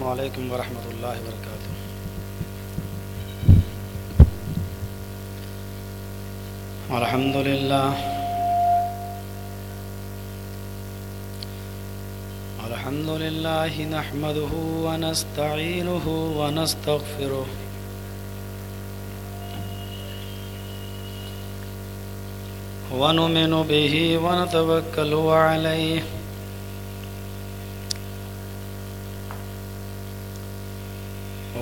وعلیکم ورحمۃ اللہ وبرکاتہ۔ الحمد للہ الحمد لله نحمده ونستعينه ونستغفره ونؤمن به ونتوكل عليه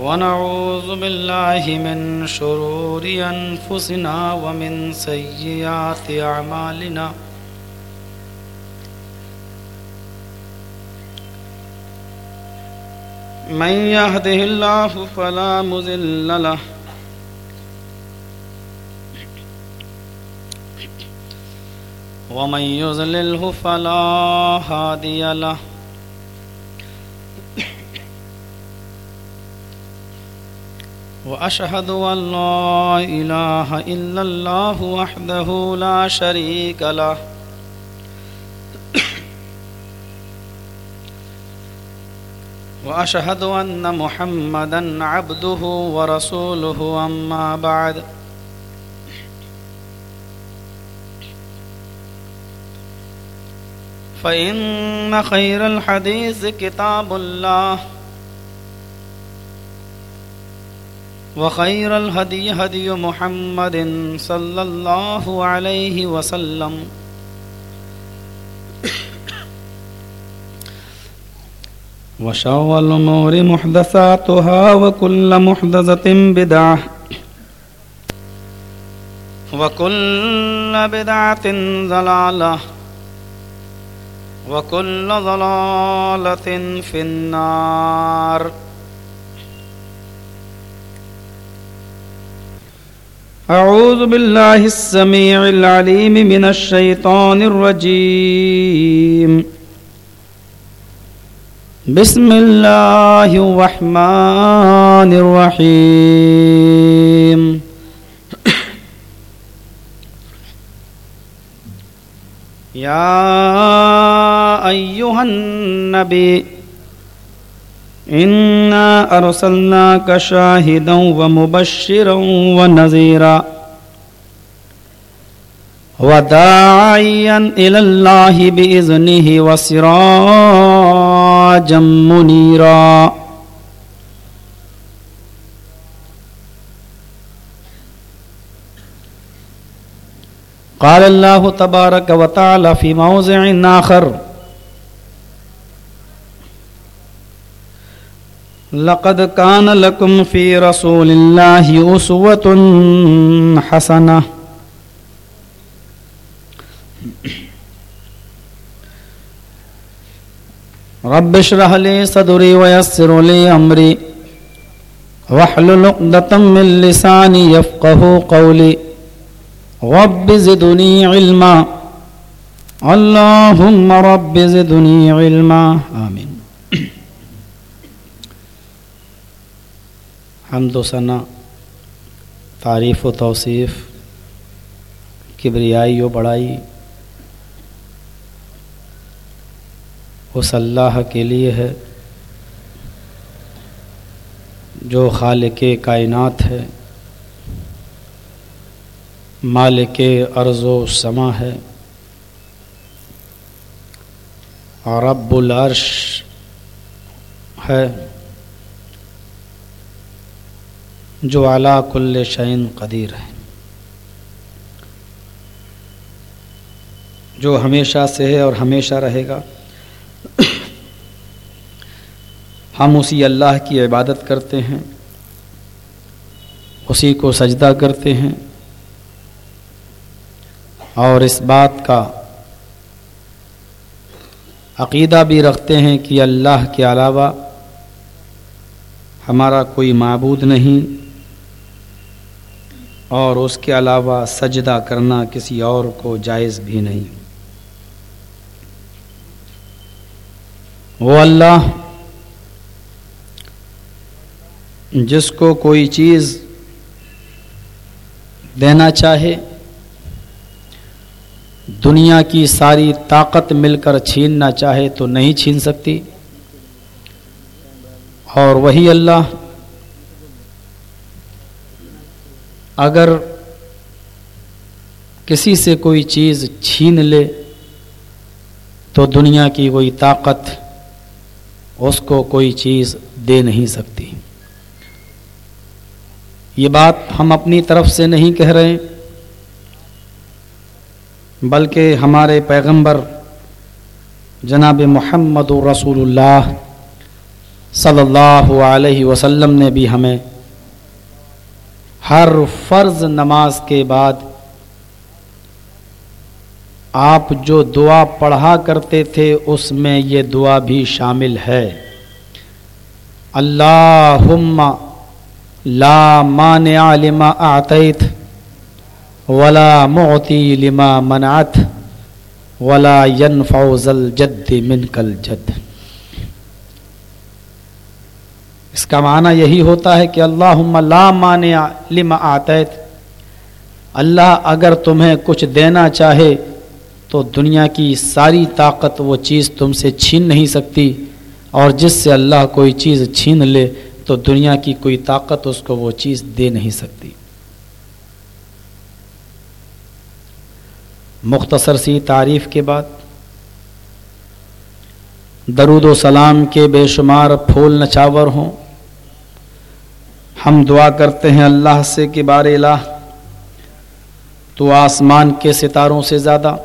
ونعوذ بالله من شرور أنفسنا ومن سيئات أعمالنا من يهده الله فلا مذل له ومن يزلله فلا هادي له وأشهد أن لا إله إلا الله وحده لا شريك له. وأشهد أن محمدا عبده ورسوله، أما بعد. فإن خير الحديث كتاب الله. وخير الهدي هدي محمد صلى الله عليه وسلم. وشر الأمور محدثاتها وكل محدثة بدعة وكل بدعة ضلالة وكل ضلالة في النار. أعوذ بالله السميع العليم من الشيطان الرجيم. بسم الله الرحمن الرحيم. يا أيها النبي إنا أرسلناك شاهدا ومبشرا ونذيرا وداعيا إلى الله بإذنه وسراجا منيرا قال الله تبارك وتعالى في موضع آخر لقد كان لكم في رسول الله أسوة حسنة. رب اشرح لي صدري ويسر لي أمري. واحلل عقدة من لساني يفقه قولي. رب زدني علما. اللهم رب زدني علما. آمين. حمد و ثنا تعریف و توصیف، کبریائی و بڑائی، اس اللہ کے لیے ہے، جو خالق کائنات ہے، مالک ارض و سما ہے، اور رب العرش ہے۔ جو اعلیٰ کل شعین قدیر ہے۔ جو ہمیشہ سے ہے اور ہمیشہ رہے گا۔ ہم اسی اللہ کی عبادت کرتے ہیں۔ اسی کو سجدہ کرتے ہیں۔ اور اس بات کا عقیدہ بھی رکھتے ہیں کہ اللہ کے علاوہ ہمارا کوئی معبود نہیں۔ اور اس کے علاوہ سجدہ کرنا کسی اور کو جائز بھی نہیں۔ وہ اللہ جس کو کوئی چیز دینا چاہے، دنیا کی ساری طاقت مل کر چھیننا چاہے تو نہیں چھین سکتی۔ اور وہی اللہ اگر کسی سے کوئی چیز چھین لے تو دنیا کی کوئی طاقت اس کو کوئی چیز دے نہیں سکتی۔ یہ بات ہم اپنی طرف سے نہیں کہہ رہے بلکہ ہمارے پیغمبر جناب محمد رسول اللہ صلی اللہ علیہ وسلم نے بھی ہمیں ہر فرض نماز کے بعد آپ جو دعا پڑھا کرتے تھے، اس میں یہ دعا بھی شامل ہے۔ اللہ لا مانع لما اعطیت ولا معطی لما منعت ولا ينفع ذا الجد منك الجد اس کا معنی یہی ہوتا ہے کہ اللہ لا مانع لما اعطیت اللہ اگر تمہیں کچھ دینا چاہے تو دنیا کی ساری طاقت وہ چیز تم سے چھین نہیں سکتی۔ اور جس سے اللہ کوئی چیز چھین لے تو دنیا کی کوئی طاقت اس کو وہ چیز دے نہیں سکتی۔ مختصر سی تعریف کے بعد درود و سلام کے بے شمار پھول نچاور ہوں۔ ہم دعا کرتے ہیں اللہ سے کہ بار الہ، تو آسمان کے ستاروں سے زیادہ،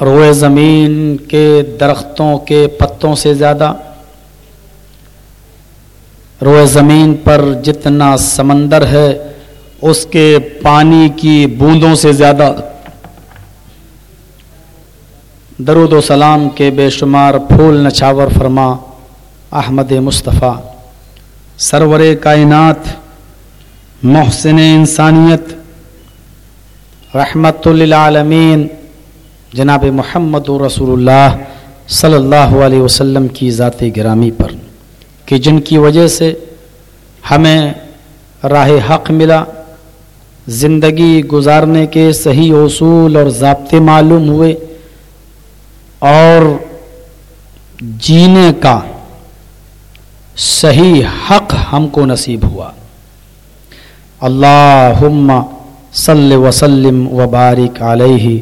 روئے زمین کے درختوں کے پتوں سے زیادہ، روئے زمین پر جتنا سمندر ہے، اس کے پانی کی بوندوں سے زیادہ۔ درود و سلام کے بے شمار پھول نچاور فرما احمد مصطفیٰ۔ سرور کائنات، محسن انسانیت۔ رحمت للعالمین، جناب محمد رسول اللہ صلی اللہ علیہ وسلم کی ذات گرامی پر، کہ جن کی وجہ سے ہمیں راہ حق ملا، زندگی گزارنے کے صحیح اصول اور ضابطے معلوم ہوئے، اور جینے کا صحیح حق ہم کو نصیب ہوا۔ اللہ صلی وسلم وبارک علیہ۔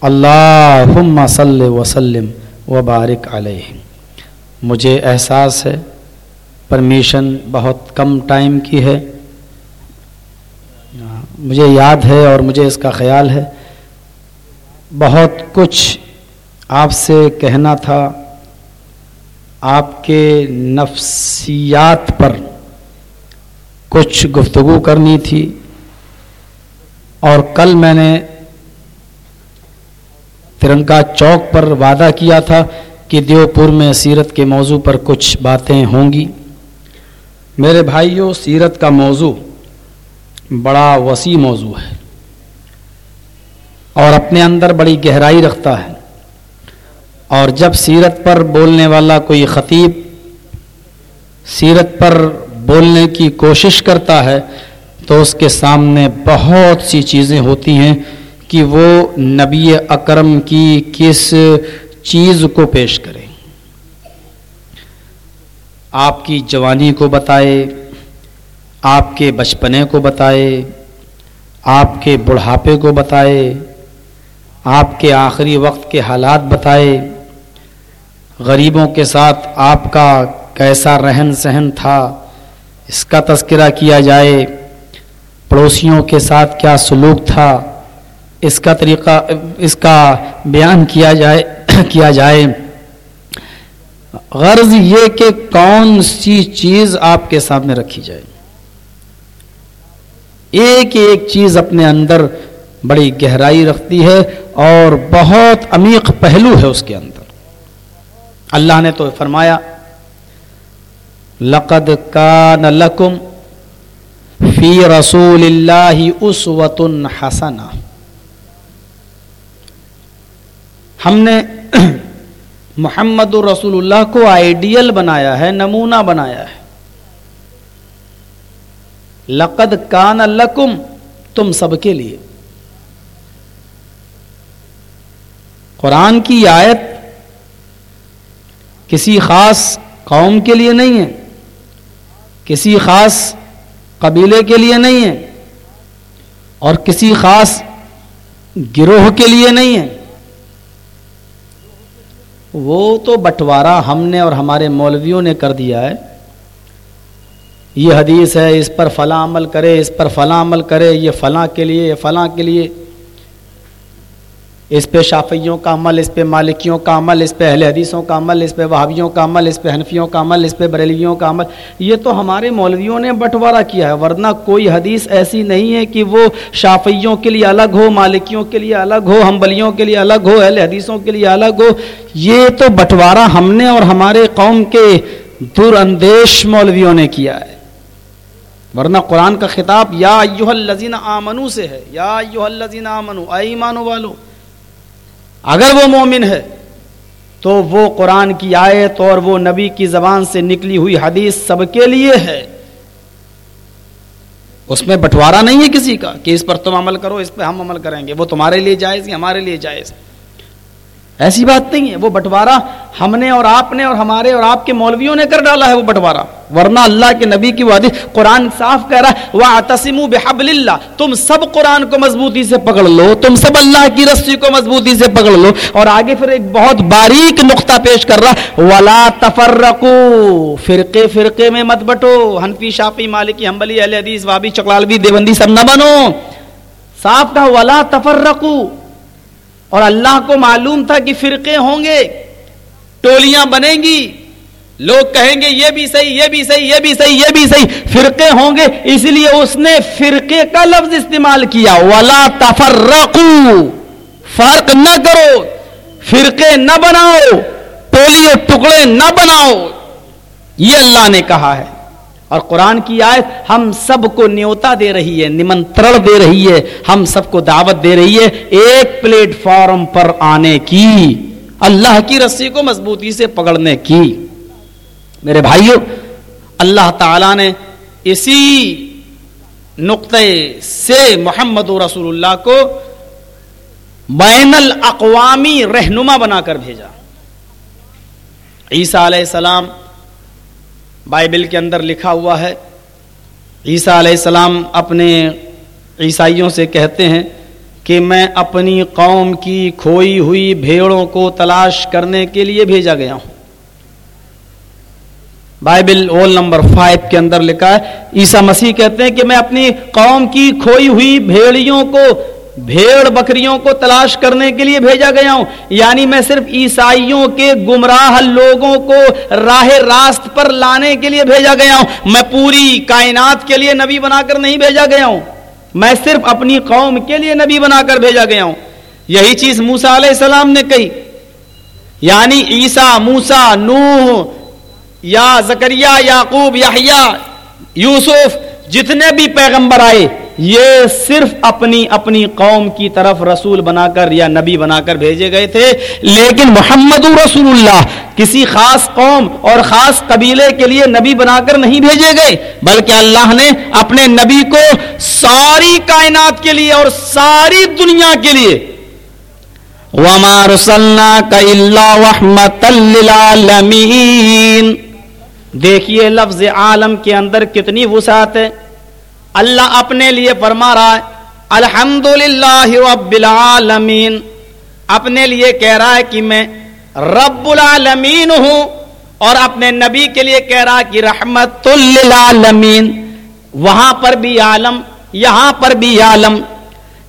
اللہ صلی وسلم وبارک علیہ۔ مجھے احساس ہے پرمیشن بہت کم ٹائم کی ہے۔ مجھے یاد ہے اور مجھے اس کا خیال ہے۔ بہت کچھ آپ سے کہنا تھا۔ آپ کے نفسیات پر کچھ گفتگو کرنی تھی اور کل میں نے ترنگا چوک پر وعدہ کیا تھا کہ دیوپور میں سیرت کے موضوع پر کچھ باتیں ہوں گی۔ میرے بھائیوں سیرت کا موضوع بڑا وسیع موضوع ہے اور اپنے اندر بڑی گہرائی رکھتا ہے۔ اور جب سیرت پر بولنے والا کوئی خطیب سیرت پر بولنے کی کوشش کرتا ہے تو اس کے سامنے بہت سی چیزیں ہوتی ہیں کہ وہ نبی اکرم کی کس چیز کو پیش کرے۔ آپ کی جوانی کو بتائے، آپ کے بچپنے کو بتائے، آپ کے بڑھاپے کو بتائے، آپ کے آخری وقت کے حالات بتائے۔ غریبوں کے ساتھ آپ کا کیسا رہن سہن تھا، اس کا تذکرہ کیا جائے، پڑوسیوں کے ساتھ کیا سلوک تھا، اس کا طریقہ، اس کا بیان کیا جائے کیا جائے۔ غرض یہ کہ کون سی چیز آپ کے سامنے رکھی جائے۔ ایک ایک چیز اپنے اندر بڑی گہرائی رکھتی ہے اور بہت عمیق پہلو ہے اس کے اندر۔ اللہ نے تو فرمایا، لقد کان لکم فی رسول اللہ اسوت حسنہ۔ ہم نے محمد الرسول اللہ کو آئیڈیل بنایا ہے، نمونہ بنایا ہے۔ لقد کان لکم، تم سب کے لیے۔ قرآن کی آیت کسی خاص قوم کے لیے نہیں ہے، کسی خاص قبیلے کے لیے نہیں ہے، اور کسی خاص گروہ کے لیے نہیں ہے۔ وہ تو بٹوارا ہم نے اور ہمارے مولویوں نے کر دیا ہے۔ یہ حدیث ہے، اس پر فلاں عمل کرے، اس پر فلاں عمل کرے، یہ فلاں کے لیے، یہ فلاں کے لیے۔ اس پہ شافیوں کا عمل، اس پہ مالکیوں کا عمل، اس پہ اہل حدیثوں کا عمل، اس پہ وہابیوں کا عمل، اس پہ حنفیوں کا عمل، اس پہ بریلیوں کا عمل۔ یہ تو ہمارے مولویوں نے بٹوارا کیا ہے، ورنہ کوئی حدیث ایسی نہیں ہے کہ وہ شافیوں کے لیے الگ ہو، مالکیوں کے لیے الگ ہو ہمبلیوں کے لیے الگ ہو، اہل حدیثوں کے لیے الگ ہو۔ یہ تو بٹوارا ہم نے اور ہمارے قوم کے دور اندیش مولویوں نے کیا ہے۔ ورنہ قرآن کا خطاب یا ایوہ الذین آمنو سے ہے۔ یا ایوہ الذین آمنو، اے ایمانو والو اگر وہ مومن ہے تو وہ قرآن کی آیت اور وہ نبی کی زبان سے نکلی ہوئی حدیث سب کے لیے ہے۔ اس میں بٹوارا نہیں ہے کسی کا کہ اس پر تم عمل کرو، اس پہ ہم عمل کریں گے۔ وہ تمہارے لیے جائز ہی ہمارے لیے جائز؟ ایسی بات نہیں ہے، وہ بٹوارا ہم نے اور آپ نے اور ہمارے اور آپ کے مولویوں نے کر ڈالا ہے وہ بٹوارا ورنہ اللہ کے نبی کی وادی قرآن صاف کہہ رہا ہے تسم بحب اللہ تم سب قرآن کو مضبوطی سے پکڑ لو، تم سب اللہ کی رسی کو مضبوطی سے پکڑ لو۔ اور آگے پھر ایک بہت باریک نقطہ پیش کر رہا ولا تفرقو فرقے فرقے میں مت بٹو۔ حنفی، شافی، مالکی ہمبلی اہل حدیث وابی چکلالوی، دیوبندی سب نہ بنو۔ صاف کہا، ولا تفرقو اور اللہ کو معلوم تھا کہ فرقے ہوں گے، ٹولیاں بنیں گی۔ لوگ کہیں گے، یہ بھی صحیح، یہ بھی صحیح، یہ بھی صحیح، یہ بھی صحیح۔ فرقے ہوں گے، اس لیے اس نے فرقے کا لفظ استعمال کیا۔ ولا تفرقو فرق نہ کرو۔ فرقے نہ بناؤ ٹولی ٹکڑے نہ بناؤ۔ یہ اللہ نے کہا ہے۔ اور قرآن کی آیت ہم سب کو نیوتا دے رہی ہے، نمنترن دے رہی ہے، ہم سب کو دعوت دے رہی ہے ایک پلیٹ فارم پر آنے کی، اللہ کی رسی کو مضبوطی سے پکڑنے کی۔ میرے بھائیوں اللہ تعالی نے اسی نقطے سے محمد رسول اللہ کو بین الاقوامی رہنما بنا کر بھیجا۔ عیسیٰ علیہ السلام بائبل کے اندر لکھا ہوا ہے۔ عیسیٰ علیہ السلام اپنے عیسائیوں سے کہتے ہیں کہ میں اپنی قوم کی کھوئی ہوئی بھیڑوں کو تلاش کرنے کے لیے بھیجا گیا ہوں۔ بائبل اول نمبر فائیو کے اندر لکھا ہے، عیسیٰ مسیح کہتے ہیں کہ میں اپنی قوم کی کھوئی ہوئی بھیڑیوں کو بھیڑ بکریوں کو تلاش کرنے کے لیے بھیجا گیا ہوں۔ یعنی میں صرف عیسائیوں کے گمراہ لوگوں کو راہ راست پر لانے کے لیے بھیجا گیا ہوں۔ میں پوری کائنات کے لیے نبی بنا کر نہیں بھیجا گیا ہوں۔ میں صرف اپنی قوم کے لیے نبی بنا کر بھیجا گیا ہوں۔ یہی چیز موسا علیہ السلام نے کہی۔ یعنی عیسا موسا نوح، یا زکریا، یعقوب یا یوسف، جتنے بھی پیغمبر آئے یہ صرف اپنی اپنی قوم کی طرف رسول بنا کر یا نبی بنا کر بھیجے گئے تھے، لیکن محمد رسول اللہ کسی خاص قوم اور خاص قبیلے کے لیے نبی بنا کر نہیں بھیجے گئے، بلکہ اللہ نے اپنے نبی کو ساری کائنات کے لیے اور ساری دنیا کے لیے۔ وما رسلنا کا دیکھیے لفظ عالم کے اندر کتنی وسعت ہے۔ اللہ اپنے لیے فرما رہا ہے الحمد للہ رب العالمین۔ اپنے لیے کہہ رہا ہے کہ میں رب العالمین ہوں اور اپنے نبی کے لیے کہہ رہا کہ رحمت للعالمین۔ وہاں پر بھی عالم، یہاں پر بھی عالم۔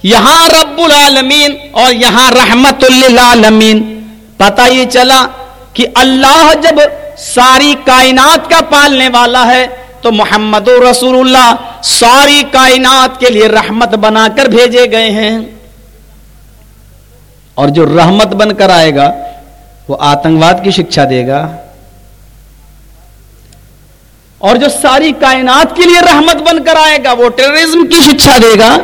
یہاں رب العالمین اور یہاں رحمت للعالمین۔ پتہ یہ چلا کہ اللہ جب ساری کائنات کا پالنے والا ہے تو محمد رسول اللہ ساری کائنات کے لیے رحمت بنا کر بھیجے گئے ہیں۔ اور جو رحمت بن کر آئے گا، وہ آتنکواد کی شکشا دے گا۔ اور جو ساری کائنات کے لیے رحمت بن کر آئے گا، وہ ٹیررزم کی شکشا دے گا۔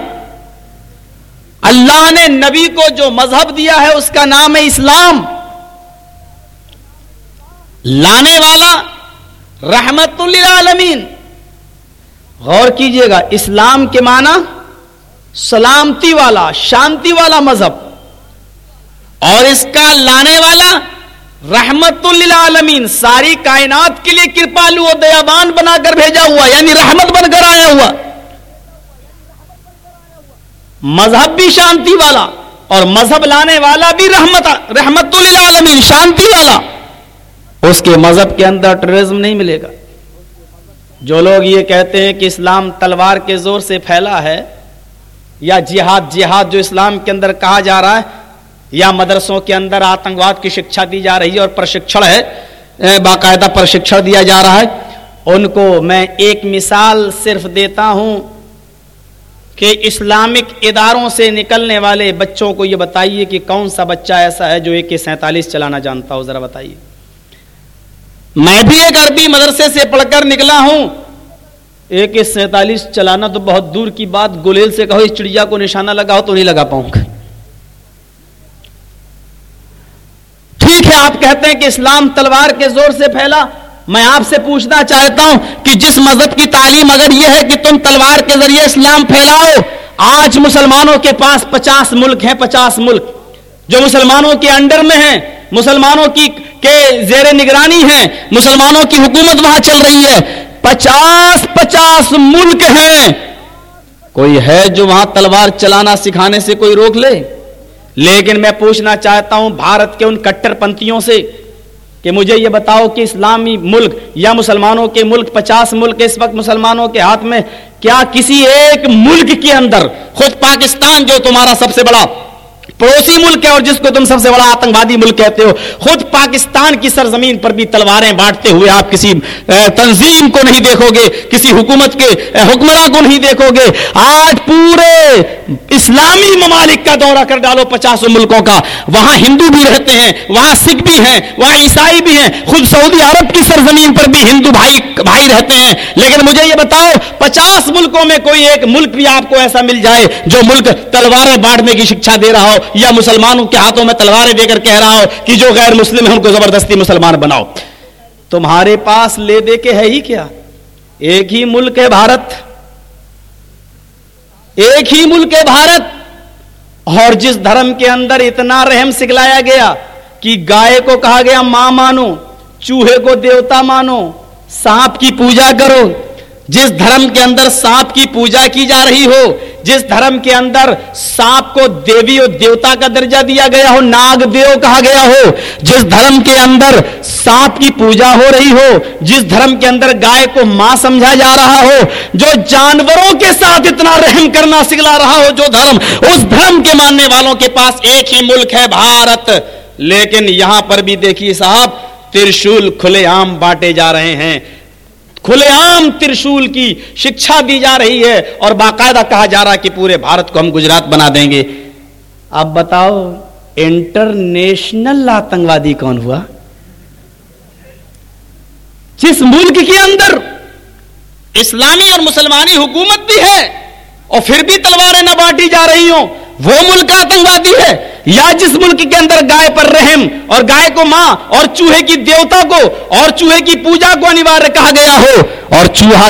اللہ نے نبی کو جو مذہب دیا ہے، اس کا نام ہے اسلام۔ لانے والا رحمت للعالمین۔ غور کیجیے گا، اسلام کے معنی سلامتی والا، شانتی والا مذہب، اور اس کا لانے والا رحمت للعالمین، ساری کائنات کے لیے کرپالو دیابان بنا کر بھیجا ہوا یعنی رحمت بن کر آیا ہوا۔ مذہب بھی شانتی والا، اور مذہب لانے والا بھی رحمت رحمت للعالمین، شانتی والا۔ اس کے مذہب کے اندر ٹریزم نہیں ملے گا۔ جو لوگ یہ کہتے ہیں کہ اسلام تلوار کے زور سے پھیلا ہے، یا جہاد جہاد جو اسلام کے اندر کہا جا رہا ہے، یا مدرسوں کے اندر آتنکواد کی شکشا دی جا رہی ہے اور پرشکشن ہے باقاعدہ پرشکشن دیا جا رہا ہے۔ ان کو میں ایک مثال صرف دیتا ہوں کہ اسلامک اداروں سے نکلنے والے بچوں کو یہ بتائیے کہ کون سا بچہ ایسا ہے جو ایک کے سینتالیس چلانا جانتا ہو، ذرا بتائیے۔ میں بھی ایک عربی مدرسے سے پڑھ کر نکلا ہوں۔ ایک سینتالیس چلانا تو بہت دور کی بات گلیل سے کہو اس چڑیا کو نشانہ لگاؤ تو نہیں لگا پاؤں گا۔ ٹھیک ہے، آپ کہتے ہیں کہ اسلام تلوار کے زور سے پھیلا۔ میں آپ سے پوچھنا چاہتا ہوں کہ جس مذہب کی تعلیم اگر یہ ہے کہ تم تلوار کے ذریعے اسلام پھیلاؤ، آج مسلمانوں کے پاس پچاس ملک ہیں، پچاس ملک۔ جو مسلمانوں کے انڈر میں ہیں مسلمانوں کی کے زیر نگرانی ہیں، مسلمانوں کی حکومت وہاں چل رہی ہے۔ پچاس پچاس ملک ہیں۔ کوئی ہے جو وہاں تلوار چلانا سکھانے سے کوئی روک لے؟ لیکن میں پوچھنا چاہتا ہوں بھارت کے ان کٹر پنتھیوں سے کہ مجھے یہ بتاؤ کہ اسلامی ملک یا مسلمانوں کے ملک، پچاس ملک اس وقت مسلمانوں کے ہاتھ میں، کیا کسی ایک ملک کے اندر، خود پاکستان جو تمہارا سب سے بڑا پڑوسی ملک ہے اور جس کو تم سب سے بڑا آتنکوادی ملک کہتے ہو، خود پاکستان کی سرزمین پر بھی تلواریں بانٹتے ہوئے آپ کسی تنظیم کو نہیں دیکھو گے، کسی حکومت کے حکمراں کو نہیں دیکھو گے۔ آج پورے اسلامی ممالک کا دورہ کر ڈالو پچاسوں ملکوں کا۔ وہاں ہندو بھی رہتے ہیں، وہاں سکھ بھی ہیں، وہاں عیسائی بھی ہیں۔ خود سعودی عرب کی سرزمین پر بھی ہندو بھائی بھائی رہتے ہیں۔ لیکن مجھے یہ بتاؤ، پچاس ملکوں میں کوئی ایک ملک بھی آپ کو ایسا مل جائے جو ملک تلواریں بانٹنے کی شکشا دے رہا ہو یا مسلمانوں کے ہاتھوں میں تلواریں دے کر کہہ رہا ہو کہ جو غیر مسلم ہے ان کو زبردستی مسلمان بناؤ۔ تمہارے پاس لے دے کے ہے ہی کیا؟ ایک ہی ملک ہے بھارت۔ ایک ہی ملک ہے بھارت۔ اور جس دھرم کے اندر اتنا رحم سکھلایا گیا کہ گائے کو کہا گیا، ماں مانو، چوہے کو دیوتا مانو، سانپ کی پوجا کرو جس دھرم کے اندر سانپ کی پوجا کی جا رہی ہو، جس دھرم کے اندر سانپ کو دیوی اور دیوتا کا درجہ دیا گیا ہو، ناگ دیو کہا گیا ہو، جس دھرم کے اندر سانپ کی پوجا ہو رہی ہو، جس دھرم کے اندر گائے کو ماں سمجھا جا رہا ہو، جو جانوروں کے ساتھ اتنا رحم کرنا سکھلا رہا ہو، جو دھرم اس دھرم کے ماننے والوں کے پاس ایک ہی ملک ہے، بھارت۔ لیکن یہاں پر بھی دیکھیے صاحب، ترشول کھلے عام بانٹے جا رہے ہیں۔ کھلے عام ترشول کی شکشا دی جا رہی ہے اور باقاعدہ کہا جا رہا کہ پورے بھارت کو ہم گجرات بنا دیں گے۔ اب بتاؤ، انٹرنیشنل آتنگوادی کون ہوا؟ جس ملک کے اندر اسلامی اور مسلمانی حکومت بھی ہے اور پھر بھی تلواریں نہ بانٹی جا رہی ہوں، وہ ملک آتنگوادی ہے۔ یا جس ملک کے اندر گائے پر رحم اور گائے کو ماں اور چوہے کی دیوتا کو اور چوہے کی پوجا کو انوار کہا گیا ہو اور چوہا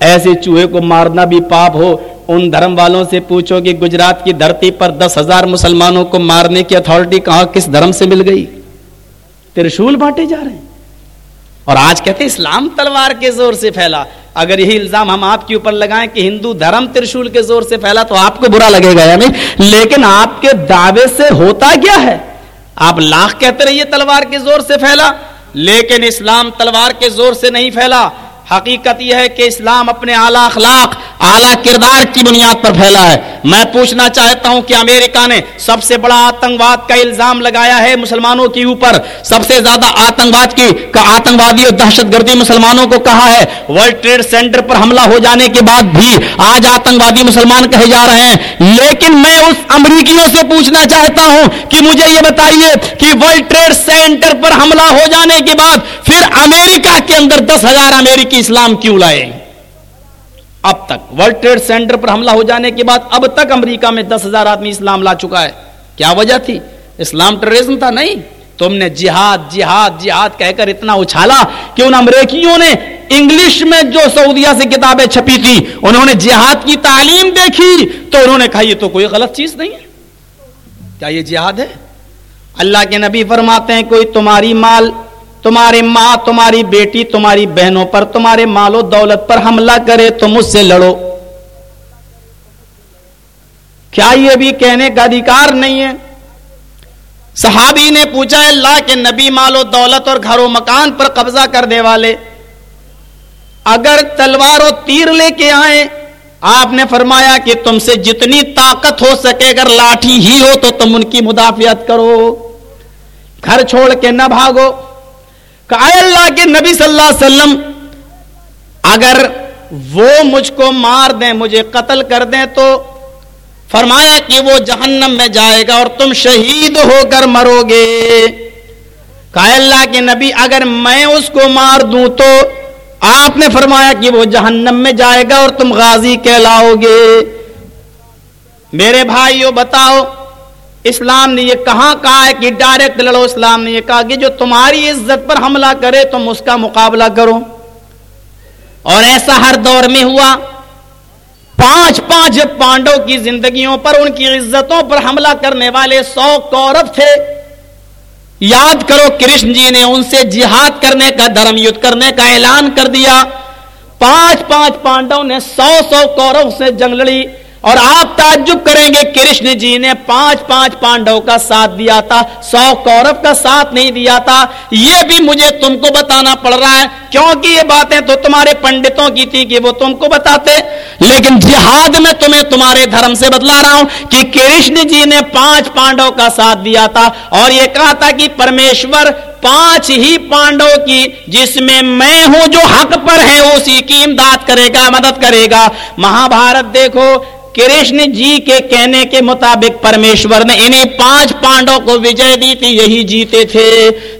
ایسے چوہے کو مارنا بھی پاپ ہو۔ ان دھرم والوں سے پوچھو کہ گجرات کی دھرتی پر دس ہزار مسلمانوں کو مارنے کی اتھارٹی کہاں کس دھرم سے مل گئی؟ ترشول بانٹے جا رہے ہیں۔ اور آج کہتے اسلام تلوار کے زور سے پھیلا۔ اگر یہی الزام ہم آپ کے اوپر لگائیں کہ ہندو دھرم ترشول کے زور سے پھیلا تو آپ کو برا لگے گا یعنی لیکن آپ کے دعوے سے ہوتا کیا ہے؟ آپ لاکھ کہتے رہیے تلوار کے زور سے پھیلا، لیکن اسلام تلوار کے زور سے نہیں پھیلا۔ حقیقت یہ ہے کہ اسلام اپنے اعلیٰ اخلاق، اعلیٰ کردار کی بنیاد پر پھیلا ہے۔ میں پوچھنا چاہتا ہوں کہ امریکہ نے سب سے بڑا آتنکواد کا الزام لگایا ہے مسلمانوں کے اوپر؟ سب سے زیادہ آتنکواد کی آتنکوادی اور دہشت گردی مسلمانوں کو کہا ہے۔ ورلڈ ٹریڈ سینٹر پر حملہ ہو جانے کے بعد بھی آج آتنکوادی مسلمان کہے جا رہے ہیں۔ لیکن میں اس امریکیوں سے پوچھنا چاہتا ہوں کہ مجھے یہ بتائیے کہ ورلڈ ٹریڈ سینٹر پر حملہ ہو جانے کے بعد پھر امریکہ کے اندر دس ہزار امریکی اسلام کیوں لائے اب تک ورلڈ ٹریڈ سینٹر پر حملہ ہو جانے کے بعد اب تک امریکہ میں دس ہزار آدمی اسلام لا چکا ہے۔ کیا وجہ تھی؟ اسلام ٹریزم تھا نہیں؟ تم نے جہاد جہاد جہاد کہہ کر اتنا اچھالا کہ ان امریکیوں نے انگلش میں جو سعودیہ سے کتابیں چھپی تھی انہوں نے جہاد کی تعلیم دیکھی تو انہوں نے کہا یہ تو کوئی غلط چیز نہیں ہے۔ کیا یہ جہاد ہے؟ اللہ کے نبی فرماتے ہیں، کوئی تمہاری مال تمہارے ماں، تمہاری بیٹی، تمہاری بہنوں پر، تمہارے مال و دولت پر حملہ کرے تو مجھ سے لڑو۔ کیا یہ بھی کہنے کا ادھیکار نہیں ہے؟ صحابی نے پوچھا، اللہ کے نبی مال و دولت اور گھر و مکان پر قبضہ کرنے والے، اگر تلوار و تیر لے کے آئے آپ نے فرمایا کہ تم سے جتنی طاقت ہو سکے، اگر لاٹھی ہی ہو تو تم ان کی مدافعت کرو۔ گھر چھوڑ کے نہ بھاگو۔ کہ اللہ کے نبی صلی اللہ علیہ وسلم، اگر وہ مجھ کو مار دیں، مجھے قتل کر دیں، تو فرمایا کہ وہ جہنم میں جائے گا اور تم شہید ہو کر مرو گے۔ کہ اللہ کے نبی، اگر میں اس کو مار دوں تو آپ نے فرمایا کہ وہ جہنم میں جائے گا اور تم غازی کہلاؤ گے۔ میرے بھائیو، بتاؤ اسلام نے یہ کہاں کہا ہے کہ ڈائریکٹ لڑو، اسلام نے یہ کہا کہ جو تمہاری عزت پر حملہ کرے تم اس کا مقابلہ کرو۔ اور ایسا ہر دور میں ہوا۔ پانچ پانچ پانڈو کی زندگیوں پر، ان کی عزتوں پر حملہ کرنے والے سو کورب تھے۔ یاد کرو، کرشن جی نے ان سے جہاد کرنے کا، دھرم یدھ کرنے کا اعلان کر دیا۔ پانچ پانچ پانڈو نے سو سو کورو سے جنگ لڑی۔ اور آپ تعجب کریں گے، کرشن جی نے پانچ پانچ پانڈو کا ساتھ دیا تھا، سو کورب کا ساتھ نہیں دیا تھا۔ یہ بھی مجھے تم کو بتانا پڑ رہا ہے۔ کیونکہ یہ باتیں تو تمہارے پنڈتوں کی تھی کہ وہ تم کو بتاتے، لیکن جہاد میں تمہیں تمہارے دھرم سے بتلا رہا ہوں کہ کرشن جی نے پانچ پانڈو کا ساتھ دیا تھا اور یہ کہا تھا کہ پرمیشور پانچ ہی پانڈو کی جس میں میں ہوں جو حق پر ہے، اسی کی امداد کرے گا، مدد کرے گا۔ مہا بھارت دیکھو، کرشن جی کے کہنے کے مطابق پرمیشور نے انہیں پانچ پانڈوں کو وجے دی تھی، یہی جیتے تھے۔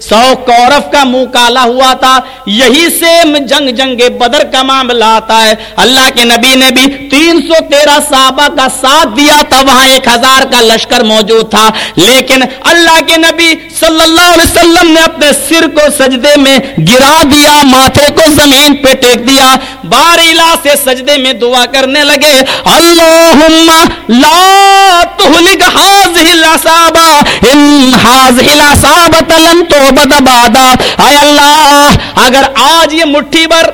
سو کورف کا منہ کالا ہوا تھا، یہی سیم جنگ جنگ بدر کا معاملہ آتا ہے۔ اللہ کے نبی نے بھی تین سو تیرہ صحابہ کا ساتھ دیا تھا، وہاں ایک ہزار کا لشکر موجود تھا۔ لیکن اللہ کے نبی صلی اللہ علیہ وسلم نے اپنے سر کو سجدے میں گرا دیا، ماتھے کو زمین پہ ٹیک دیا۔ بار سے سجدے میں دعا کرنے لگے اللہ اللهم لا تهلك هذه العصابة ان هذه العصابة لن توبت بعد اے اللہ، اگر آج یہ مٹھی بھر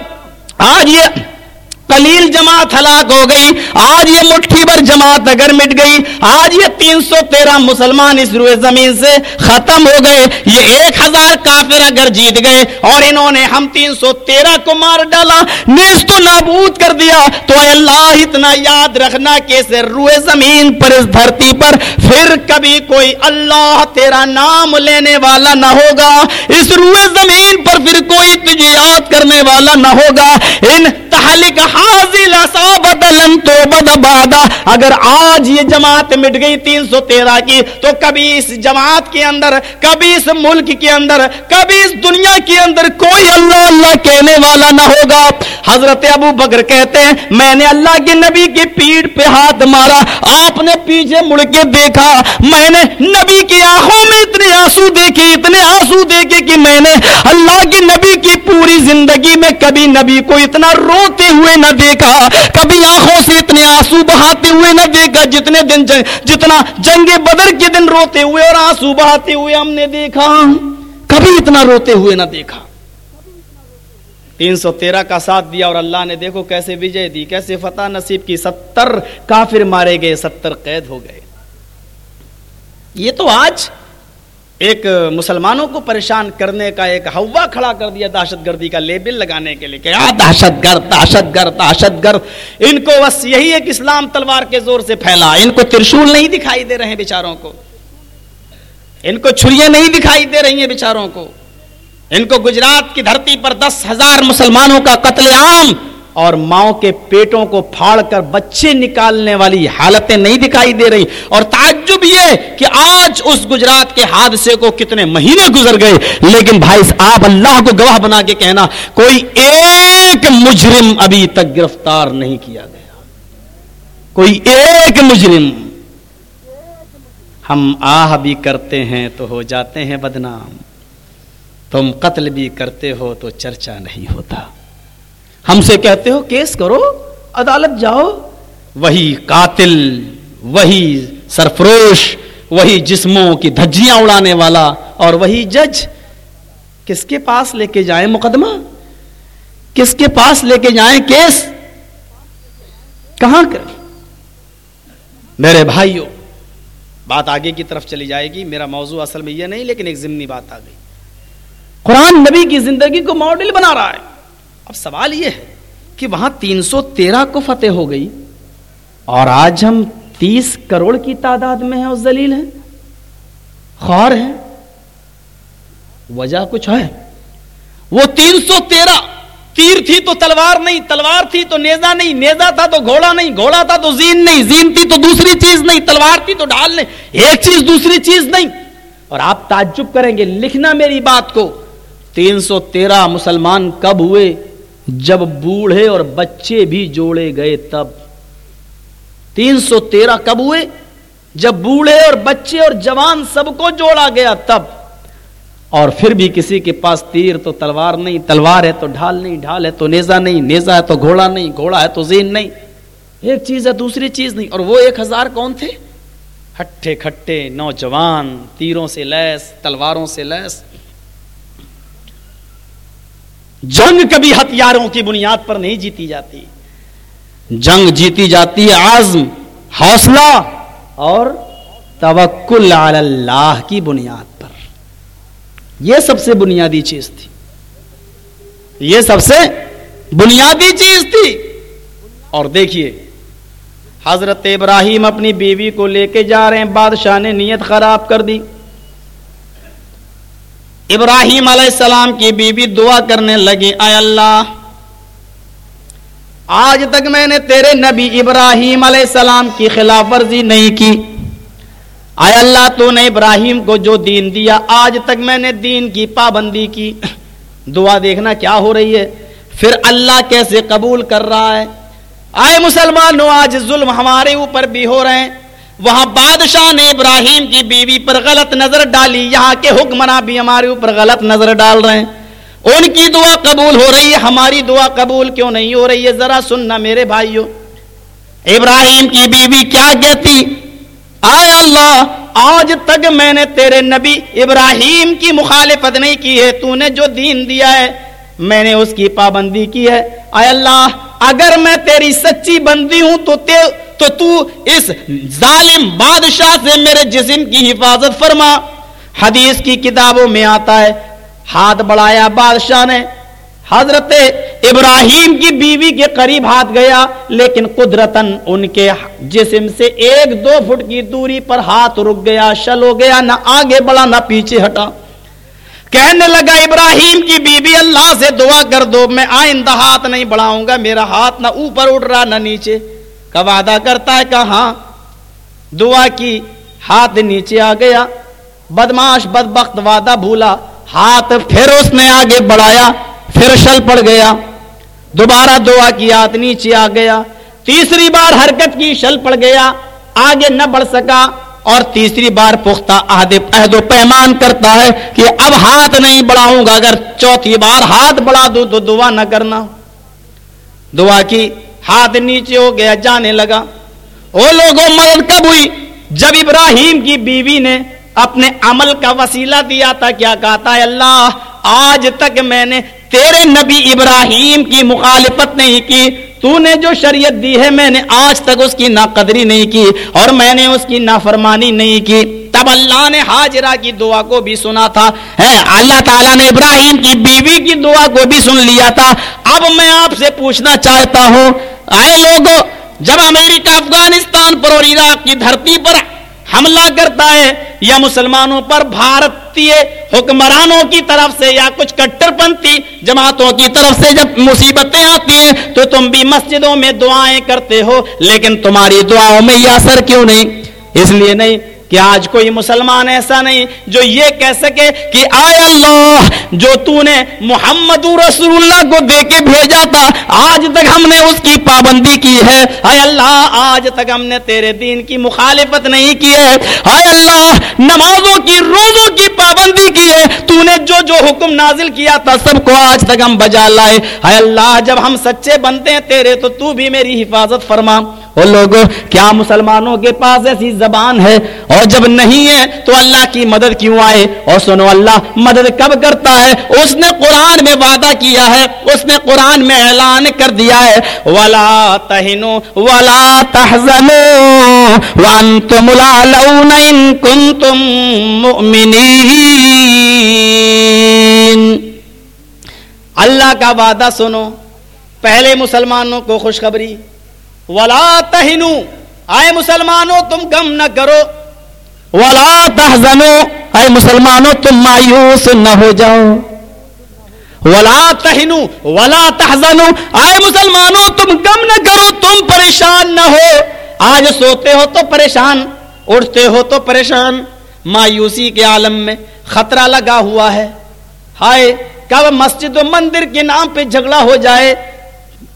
آج یہ قلیل جماعت ہلاک ہو گئی۔ آج یہ مٹھی بھر جماعت اگر مٹ گئی۔ آج یہ تین سو تیرہ مسلمان اس روئے زمین سے ختم ہو گئے۔ یہ ایک ہزار کافر اگر جیت گئے اور انہوں نے ہم تین سو تیرہ کو مار ڈالا، نیز کو نابود کر دیا۔ تو اے اللہ، اتنا یاد رکھنا کہ اسے روئے زمین پر، اس دھرتی پر پھر کبھی کوئی اللہ تیرا نام لینے والا نہ ہوگا۔ اس روئے زمین پر پھر کوئی تجھے یاد کرنے والا نہ ہوگا۔ ان تحلق اگر آج یہ جماعت مٹ گئی تین سو تیرہ کی، تو کبھی اس جماعت کے اندر، کبھی اس ملک کے اندر، کبھی اس دنیا کے اندر کوئی اللہ اللہ کہنے والا نہ ہوگا. حضرت ابو بکر کہتے ہیں، میں نے اللہ کے نبی کی پیڑ پہ ہاتھ مارا، آپ نے پیچھے مڑ کے دیکھا. میں نے نبی کی آنکھوں میں اتنے آنسو دیکھے، اتنے آنسو دیکھے کہ میں نے اللہ کے نبی کی پوری زندگی میں کبھی نبی کو اتنا روتے ہوئے نہ دیکھا، کبھی آنکھوں سے اتنے آنسو بہاتے ہوئے نہ دیکھا جتنے دن جتنا جنگ بدر کے دن روتے ہوئے اور آنسو بہاتے ہوئے ہم نے دیکھا۔ کبھی اتنا روتے ہوئے نہ دیکھا۔ تین سو تیرہ کا ساتھ دیا اور اللہ نے دیکھو کیسے وجے دی، کیسے فتح نصیب کی۔ ستر کافر مارے گئے، ستر قید ہو گئے۔ یہ تو آج ایک مسلمانوں کو پریشان کرنے کا ایک ہوا کھڑا کر دیا دہشت گردی کا لیبل لگانے کے لیے کہ دہشت گرد دہشت گرد دہشت گرد۔ ان کو بس یہی ایک اسلام تلوار کے زور سے پھیلا۔ ان کو ترشول نہیں دکھائی دے رہے ہیں بیچاروں کو۔ ان کو چھریاں نہیں دکھائی دے رہی ہیں بیچاروں کو۔ ان کو گجرات کی دھرتی پر دس ہزار مسلمانوں کا قتل عام اور ماؤں کے پیٹوں کو پھاڑ کر بچے نکالنے والی حالتیں نہیں دکھائی دے رہی۔ اور تعجب یہ کہ آج اس گجرات کے حادثے کو کتنے مہینے گزر گئے، لیکن بھائی آپ اللہ کو گواہ بنا کے کہنا، کوئی ایک مجرم ابھی تک گرفتار نہیں کیا گیا۔ کوئی ایک مجرم۔ ہم آہ بھی کرتے ہیں تو ہو جاتے ہیں بدنام۔ تم قتل بھی کرتے ہو تو چرچا نہیں ہوتا۔ ہم سے کہتے ہو، کیس کرو، عدالت جاؤ۔ وہی قاتل، وہی سرفروش، وہی جسموں کی دھجیاں اڑانے والا اور وہی جج۔ کس کے پاس لے کے جائیں مقدمہ؟ کس کے پاس لے کے جائیں کیس؟ کہاں کر؟ میرے بھائیوں بات آگے کی طرف چلی جائے گی۔ میرا موضوع اصل میں یہ نہیں، لیکن ایک ضمنی بات آ گئی۔ قرآن نبی کی زندگی کو ماڈل بنا رہا ہے۔ اب سوال یہ ہے کہ وہاں تین سو تیرہ کو فتح ہو گئی اور آج ہم تیس کروڑ کی تعداد میں ہیں اور ذلیل ہیں خور ہیں، وجہ کچھ ہے۔ وہ تین سو تیرہ، تیر تھی تو تلوار نہیں، تلوار تھی تو نیزا نہیں نیزا تھا تو گھوڑا نہیں، گھوڑا تھا تو زین نہیں، زین تھی تو دوسری چیز نہیں، تلوار تھی تو ڈھال نہیں، ایک چیز دوسری چیز نہیں۔ اور آپ تعجب کریں گے، لکھنا میری بات کو۔ تین سو تیرہ مسلمان کب ہوئے؟ جب بوڑھے اور بچے بھی جوڑے گئے تب۔ تین سو تیرہ کب ہوئے؟ جب بوڑھے اور بچے اور جوان سب کو جوڑا گیا تب۔ اور پھر بھی کسی کے پاس تیر تو تلوار نہیں، تلوار ہے تو ڈھال نہیں، ڈھال ہے تو نیزا نہیں نیزا ہے تو گھوڑا نہیں، گھوڑا ہے تو زین نہیں۔ ایک چیز ہے، دوسری چیز نہیں۔ اور وہ ایک ہزار کون تھے؟ ہٹھے کھٹے نوجوان، تیروں سے لیس، تلواروں سے لیس۔ جنگ کبھی ہتھیاروں کی بنیاد پر نہیں جیتی جاتی۔ جنگ جیتی جاتی ہے آزم حوصلہ اور توکل اللہ کی بنیاد پر۔ یہ سب سے بنیادی چیز تھی۔ یہ سب سے بنیادی چیز تھی۔ اور دیکھیے، حضرت ابراہیم اپنی بیوی کو لے کے جا رہے ہیں، بادشاہ نے نیت خراب کر دی۔ ابراہیم علیہ السلام کی بیوی دعا کرنے لگی، اے اللہ آج تک میں نے تیرے نبی ابراہیم علیہ السلام کی خلاف ورزی نہیں کی۔ اے اللہ تو نے ابراہیم کو جو دین دیا، آج تک میں نے دین کی پابندی کی۔ دعا دیکھنا کیا ہو رہی ہے۔ پھر اللہ کیسے قبول کر رہا ہے۔ آئے مسلمانوں، آج ظلم ہمارے اوپر بھی ہو رہے ہیں۔ وہاں بادشاہ نے ابراہیم کی بیوی پر غلط نظر ڈالی، یہاں کے حکمراں بھی ہمارے اوپر غلط نظر ڈال رہے ہیں۔ ان کی دعا قبول ہو رہی ہے، ہماری دعا قبول کیوں نہیں ہو رہی ہے؟ ذرا سننا میرے بھائیوں۔ ابراہیم کی بیوی کیا کہتی؟ آئے اللہ، آج تک میں نے تیرے نبی ابراہیم کی مخالفت نہیں کی ہے، تو نے جو دین دیا ہے، میں نے اس کی پابندی کی ہے۔ اے اللہ، اگر میں تیری سچی بندی ہوں، تو تے، تو تو اس ظالم بادشاہ سے میرے جسم کی حفاظت فرما۔ حدیث کی کتابوں میں آتا ہے ہاتھ بڑھایا بادشاہ نے۔ حضرت ابراہیم کی بیوی کے قریب ہاتھ گیا، لیکن قدرتن ان کے جسم سے ایک دو فٹ کی دوری پر ہاتھ رک گیا، شل ہو گیا، نہ آگے بڑھا، نہ پیچھے ہٹا۔ کہنے لگا، ابراہیم کی بیوی، اللہ سے دعا کر دو، میں آئندہ ہاتھ نہیں بڑھاؤں گا، میرا ہاتھ نہ اوپر اٹھ رہا، نہ نیچے۔ کا وعدہ کرتا ہے کہاں دعا کی، ہاتھ نیچے آ گیا۔ بدماش بدبخت وعدہ بھولا۔ ہاتھ پھر اس نے آگے بڑھایا، پھر شل پڑ گیا۔ دوبارہ دعا کی، ہاتھ نیچے آ گیا۔ تیسری بار حرکت کی، شل پڑ گیا۔ آگے نہ بڑھ سکا۔ اور تیسری بار پختہ عہد و پیمان کرتا ہے کہ اب ہاتھ نہیں بڑھاؤں گا، اگر چوتھی بار ہاتھ بڑھا دوں تو دعا نہ کرنا۔ دعا کی، ہاتھ نیچے ہو گیا، جانے لگا۔ وہ لوگوں مدد کب ہوئی؟ جب ابراہیم کی بیوی نے اپنے عمل کا وسیلہ دیا تھا، کیا کہتا ہے اللہ؟ آج تک میں نے تیرے نبی ابراہیم کی مخالفت نہیں کی، تو نے جو شریعت دی ہے، میں نے آج تک اس کی ناقدری نہیں کی اور میں نے اس کی نافرمانی نہیں کی۔ تب اللہ نے حاجرہ کی دعا کو بھی سنا تھا اللہ تعالیٰ نے ابراہیم کی بیوی کی دعا کو بھی سن لیا تھا۔ اب میں آپ سے پوچھنا چاہتا ہوں آئے لوگوں جب امریکہ، افغانستان پر اور عراق کی دھرتی پر حملہ کرتا ہے یا مسلمانوں پر بھارتی حکمرانوں کی طرف سے یا کچھ کٹر پنتھی جماعتوں کی طرف سے جب مصیبتیں آتی ہیں، تو تم بھی مسجدوں میں دعائیں کرتے ہو، لیکن تمہاری دعاؤں میں یہ اثر کیوں نہیں؟ اس لیے نہیں کہ آج کوئی مسلمان ایسا نہیں جو یہ کہہ سکے کہ آئے اللہ، جو تو نے محمد رسول اللہ کو دے کے بھیجا تھا، آج تک ہم نے اس کی پابندی کی ہے۔ آئے اللہ، آج تک ہم نے تیرے دین کی مخالفت نہیں کی ہے۔ آئے اللہ، نمازوں کی، روزوں کی پابندی کی ہے۔ تو نے جو جو حکم نازل کیا تھا، سب کو آج تک ہم بجا لائے۔ آئے اللہ، جب ہم سچے بنتے ہیں تیرے تو تو بھی میری حفاظت فرما۔ وہ لوگوں کیا مسلمانوں کے پاس ایسی زبان ہے؟ اور جب نہیں ہے، تو اللہ کی مدد کیوں آئے؟ اور سنو اللہ، مدد کب کرتا ہے؟ اس نے قرآن میں وعدہ کیا ہے، اس نے قرآن میں اعلان کر دیا ہے۔ ولا تہنو ولا تحزنو وانتم العلون ان کنتم مؤمنین اللہ کا وعدہ سنو۔ پہلے مسلمانوں کو خوشخبری ولا تہنو۔ آئے مسلمانوں تم گم نہ کرو۔ ولا تحزنو۔ اے مسلمانوں تم مایوس نہ ہو جاؤ۔ ولا تہنو۔ ولا تحزنو۔ آئے مسلمانوں تم گم نہ کرو۔ تم پریشان نہ ہو۔ آج سوتے ہو تو پریشان اٹھتے ہو تو پریشان۔ مایوسی کے عالم میں خطرہ لگا ہوا ہے۔ ہائے کب مسجد و مندر کے نام پہ جھگڑا ہو جائے۔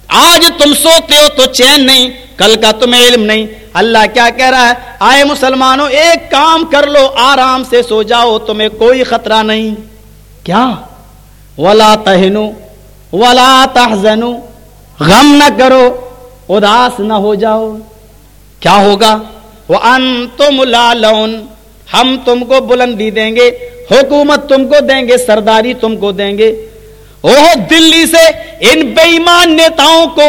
آج تم سوتے ہو تو چین نہیں، کل کا تمہیں علم نہیں۔ اللہ کیا کہہ رہا ہے؟ آئے مسلمانوں، ایک کام کر لو، آرام سے سو جاؤ، تمہیں کوئی خطرہ نہیں۔ کیا؟ ولا تہنو ولا تحزنو غم نہ کرو، اداس نہ ہو جاؤ۔ کیا ہوگا؟ وہ ان تم ہم تم کو بلندی دیں گے، حکومت تم کو دیں گے، سرداری تم کو دیں گے۔ دلی سے ان بےمان نیتاؤں کو